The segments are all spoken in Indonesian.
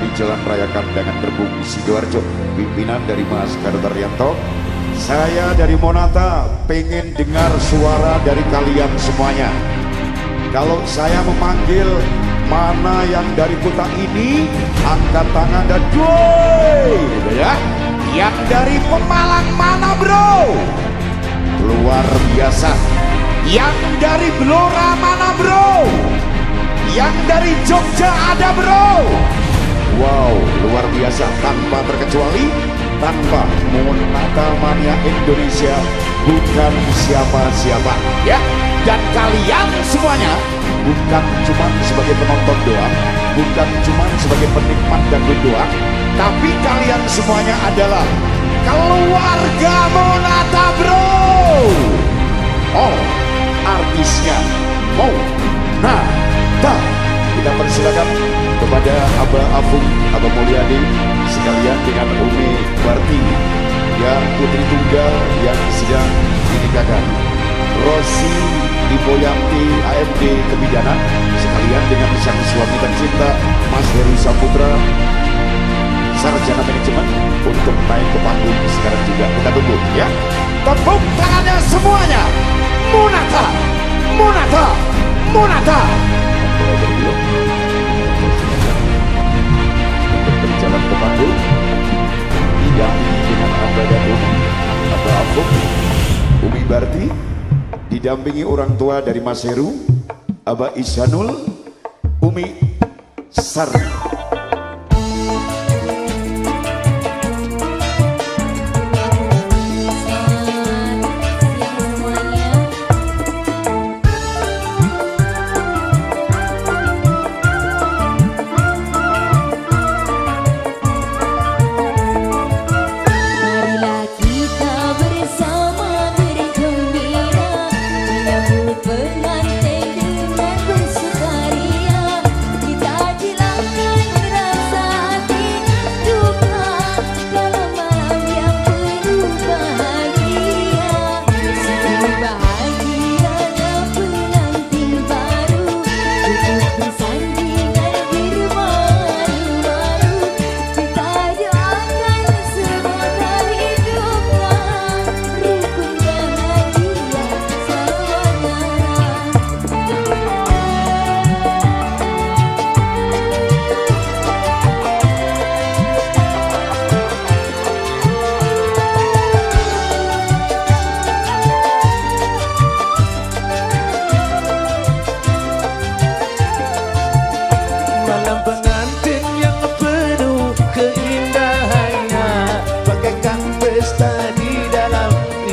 dari Jalan Raya Kandangan Terbung Sidoarjo, pimpinan dari Mas Garutaryanto. Saya dari Monata pengen dengar suara dari kalian semuanya. Kalau saya memanggil mana yang dari kota ini, angkat tangan dan doi, gitu ya. Yang dari Pemalang mana bro? Luar biasa. Yang dari Blora mana bro? Yang dari Jogja ada bro. Wow, luar biasa tanpa terkecuali tanpa Monata Mania Indonesia bukan siapa-siapa ya. Dan kalian semuanya bukan cuma sebagai penonton doang, bukan cuma sebagai penikmat dan doang, tapi kalian semuanya adalah keluarga Monata Bro. Oh, artisnya mau kepada Abah Afung Abah Mulyadi sekalian dengan Umi Barti yang putri tunggal yang sedang dinikahkan Rosi Iboyanti AMD Kebidanan sekalian dengan sang suami tercinta Mas Heru Saputra. Sarjana manajemen untuk naik ke panggung sekarang juga. Kita tunggu ya. Tepuk tangannya semuanya Barti didampingi orang tua dari Mas Heru Abah Isanul Umi Sari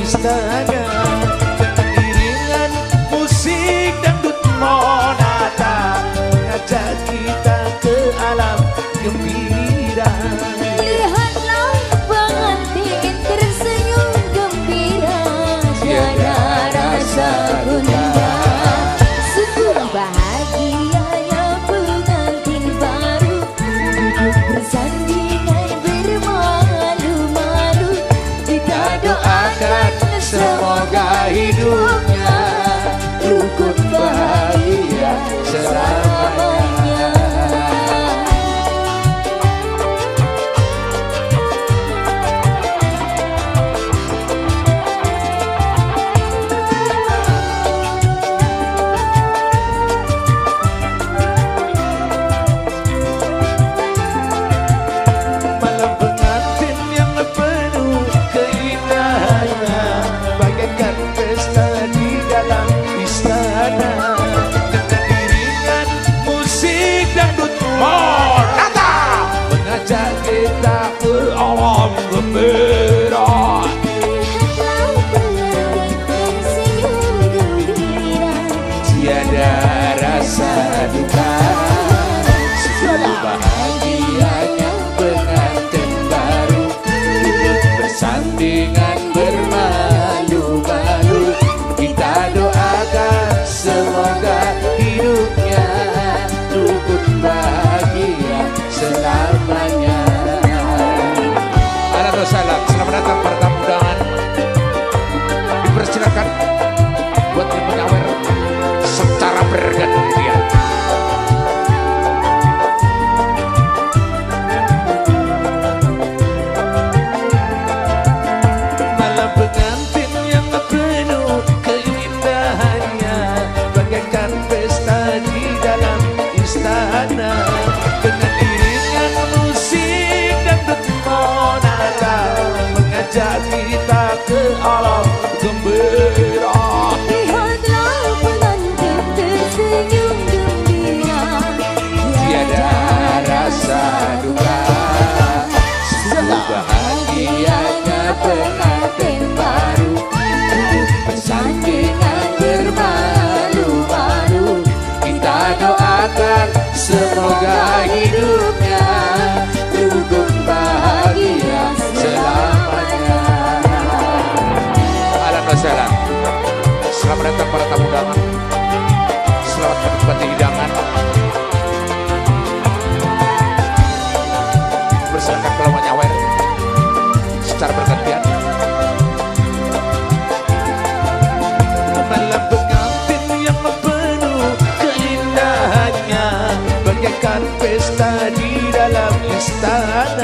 istana iringan musik dangdut monata Mengajak kita ke alam gembira. Lihatlah pengantin tersenyum gembira. Rasa bahagianya enfermar. hidupnya rukun bahagia selamanya. Alam wassalam. Selamat datang para tamu datang. Selamat menikmati hidangan. carpes tarira la amistad